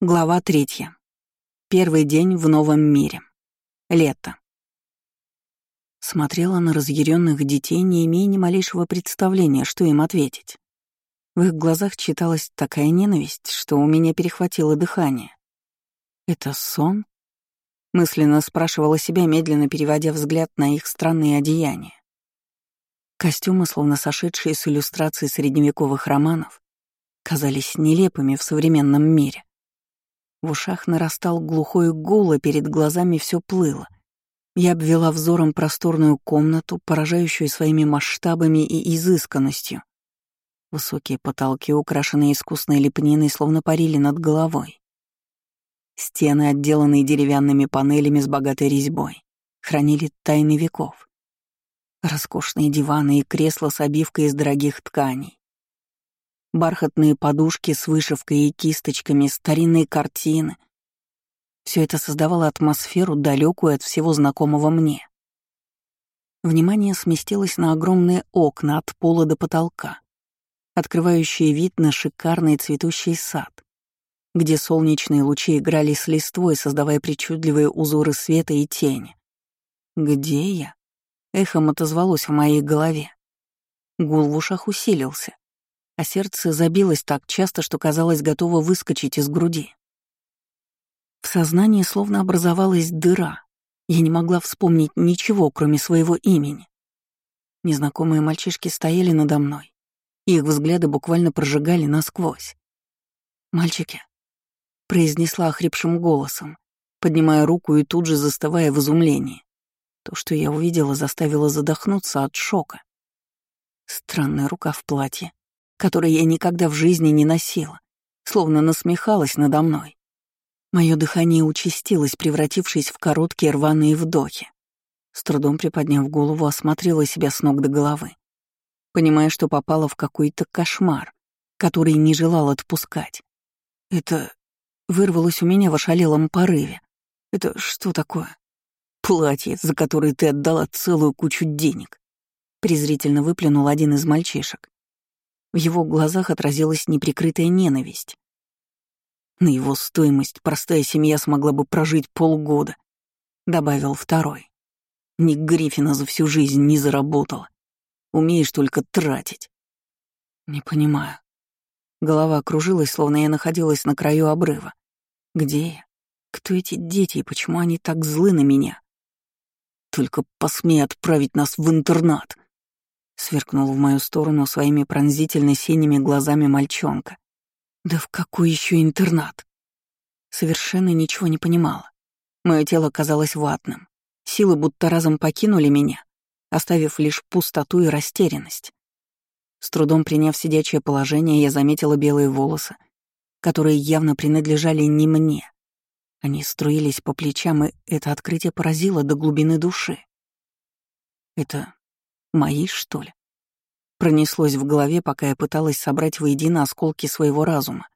Глава третья. Первый день в новом мире. Лето. Смотрела на разъяренных детей, не имея ни малейшего представления, что им ответить. В их глазах читалась такая ненависть, что у меня перехватило дыхание. «Это сон?» Мысленно спрашивала себя, медленно переводя взгляд на их странные одеяния. Костюмы, словно сошедшие с иллюстраций средневековых романов, казались нелепыми в современном мире. В ушах нарастал глухой гул, а перед глазами все плыло. Я обвела взором просторную комнату, поражающую своими масштабами и изысканностью. Высокие потолки, украшенные искусной лепниной, словно парили над головой. Стены, отделанные деревянными панелями с богатой резьбой, хранили тайны веков. Роскошные диваны и кресла с обивкой из дорогих тканей бархатные подушки с вышивкой и кисточками, старинные картины. Все это создавало атмосферу, далекую от всего знакомого мне. Внимание сместилось на огромные окна от пола до потолка, открывающие вид на шикарный цветущий сад, где солнечные лучи играли с листвой, создавая причудливые узоры света и тени. «Где я?» — эхом отозвалось в моей голове. Гул в ушах усилился а сердце забилось так часто, что казалось готово выскочить из груди. В сознании словно образовалась дыра. Я не могла вспомнить ничего, кроме своего имени. Незнакомые мальчишки стояли надо мной, их взгляды буквально прожигали насквозь. «Мальчики», — произнесла охрипшим голосом, поднимая руку и тут же застывая в изумлении. То, что я увидела, заставило задохнуться от шока. Странная рука в платье, который я никогда в жизни не носила, словно насмехалась надо мной. Мое дыхание участилось, превратившись в короткие рваные вдохи. С трудом приподняв голову, осмотрела себя с ног до головы, понимая, что попала в какой-то кошмар, который не желал отпускать. Это вырвалось у меня в ошалелом порыве. Это что такое? Платье, за которое ты отдала целую кучу денег. Презрительно выплюнул один из мальчишек. В его глазах отразилась неприкрытая ненависть. На его стоимость простая семья смогла бы прожить полгода, добавил второй. Ник Гриффина за всю жизнь не заработала. Умеешь только тратить. Не понимаю. Голова кружилась, словно я находилась на краю обрыва. Где я? Кто эти дети и почему они так злы на меня? Только посмей отправить нас в интернат сверкнул в мою сторону своими пронзительно синими глазами мальчонка. Да в какой еще интернат? Совершенно ничего не понимала. Мое тело казалось ватным. Силы будто разом покинули меня, оставив лишь пустоту и растерянность. С трудом приняв сидячее положение, я заметила белые волосы, которые явно принадлежали не мне. Они струились по плечам, и это открытие поразило до глубины души. Это Мои, что ли? Пронеслось в голове, пока я пыталась собрать воедино осколки своего разума.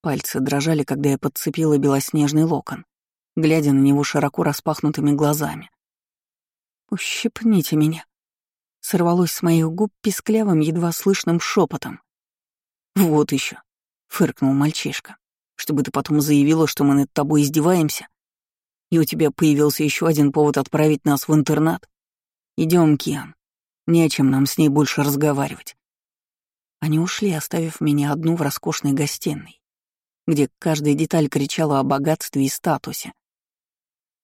Пальцы дрожали, когда я подцепила белоснежный локон, глядя на него широко распахнутыми глазами. «Ущипните меня», — сорвалось с моих губ писклявым, едва слышным шепотом. «Вот еще», — фыркнул мальчишка, «чтобы ты потом заявила, что мы над тобой издеваемся, и у тебя появился еще один повод отправить нас в интернат. Идем, Киан. Не о чем нам с ней больше разговаривать. Они ушли, оставив меня одну в роскошной гостиной, где каждая деталь кричала о богатстве и статусе.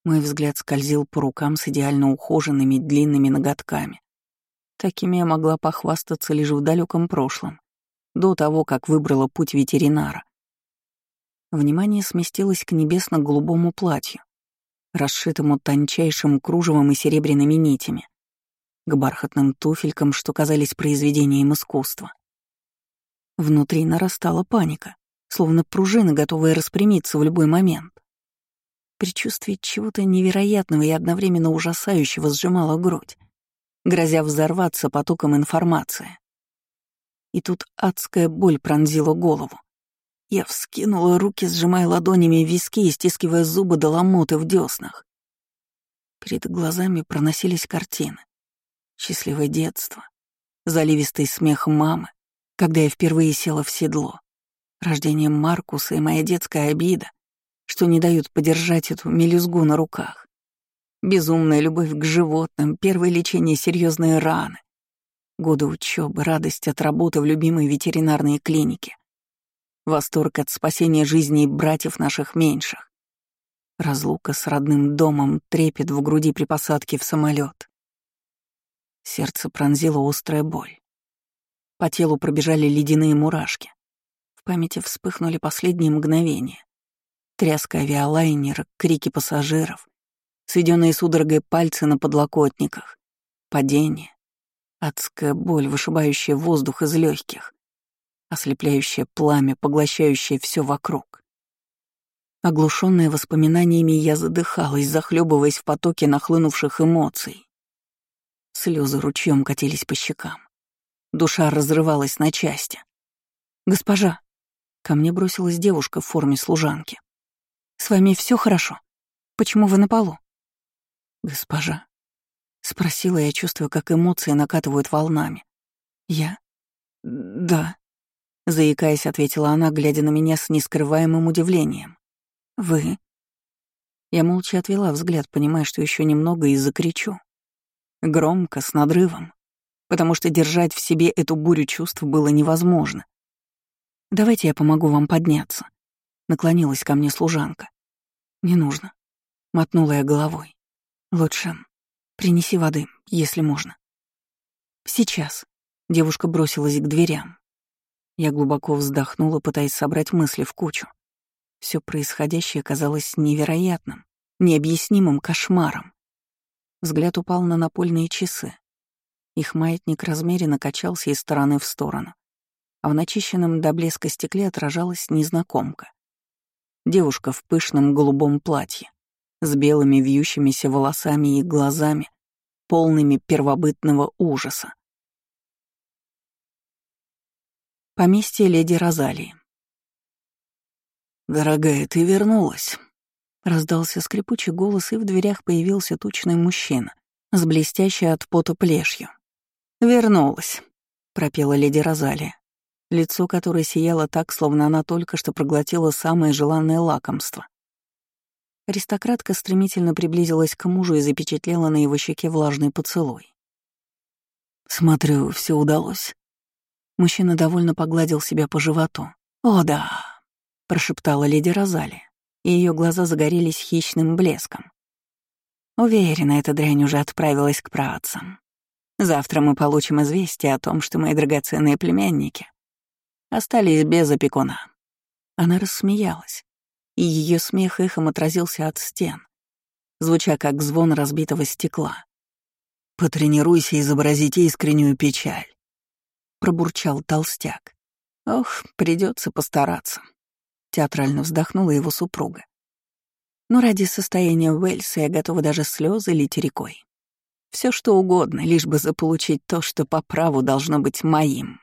Мой взгляд скользил по рукам с идеально ухоженными длинными ноготками. Такими я могла похвастаться лишь в далеком прошлом, до того, как выбрала путь ветеринара. Внимание сместилось к небесно-голубому платью, расшитому тончайшим кружевом и серебряными нитями к бархатным туфелькам, что казались произведением искусства. Внутри нарастала паника, словно пружина, готовая распрямиться в любой момент. Предчувствие чего-то невероятного и одновременно ужасающего сжимало грудь, грозя взорваться потоком информации. И тут адская боль пронзила голову. Я вскинула руки, сжимая ладонями виски и стискивая зубы до ломоты в деснах. Перед глазами проносились картины. Счастливое детство, заливистый смех мамы, когда я впервые села в седло, Рождение Маркуса и моя детская обида, что не дают подержать эту мелюзгу на руках. Безумная любовь к животным, первое лечение серьезной раны. Годы учебы, радость от работы в любимой ветеринарной клинике. Восторг от спасения жизней братьев наших меньших. Разлука с родным домом, трепет в груди при посадке в самолет. Сердце пронзила острая боль. По телу пробежали ледяные мурашки. В памяти вспыхнули последние мгновения. Тряска авиалайнера, крики пассажиров, сведенные судорогой пальцы на подлокотниках, падение, адская боль, вышибающая воздух из легких, ослепляющее пламя, поглощающее все вокруг. Оглушенная воспоминаниями, я задыхалась, захлебываясь в потоке нахлынувших эмоций. Слезы ручьем катились по щекам. Душа разрывалась на части. «Госпожа!» Ко мне бросилась девушка в форме служанки. «С вами все хорошо? Почему вы на полу?» «Госпожа?» — спросила я, чувствуя, как эмоции накатывают волнами. «Я?» «Да», — заикаясь, ответила она, глядя на меня с нескрываемым удивлением. «Вы?» Я молча отвела взгляд, понимая, что еще немного и закричу. Громко, с надрывом, потому что держать в себе эту бурю чувств было невозможно. «Давайте я помогу вам подняться», — наклонилась ко мне служанка. «Не нужно», — мотнула я головой. Лучше принеси воды, если можно. Сейчас. Девушка бросилась к дверям. Я глубоко вздохнула, пытаясь собрать мысли в кучу. Все происходящее казалось невероятным, необъяснимым кошмаром. Взгляд упал на напольные часы. Их маятник размеренно качался из стороны в сторону, а в начищенном до блеска стекле отражалась незнакомка. Девушка в пышном голубом платье с белыми вьющимися волосами и глазами, полными первобытного ужаса. Поместье леди Розалии. «Дорогая, ты вернулась», — раздался скрипучий голос, и в дверях появился тучный мужчина с блестящей от пота плешью. «Вернулась», — пропела леди Розалия, лицо которой сияло так, словно она только что проглотила самое желанное лакомство. Аристократка стремительно приблизилась к мужу и запечатлела на его щеке влажный поцелуй. «Смотрю, все удалось». Мужчина довольно погладил себя по животу. «О, да», — прошептала леди Розали, и ее глаза загорелись хищным блеском. Уверена, эта дрянь уже отправилась к праотцам. Завтра мы получим известие о том, что мои драгоценные племянники остались без опекуна. Она рассмеялась, и ее смех эхом отразился от стен, звуча как звон разбитого стекла. «Потренируйся изобразить искреннюю печаль», — пробурчал толстяк. «Ох, придется постараться», — театрально вздохнула его супруга. «Но ради состояния Уэльса я готова даже слезы лить рекой. Все что угодно, лишь бы заполучить то, что по праву должно быть моим».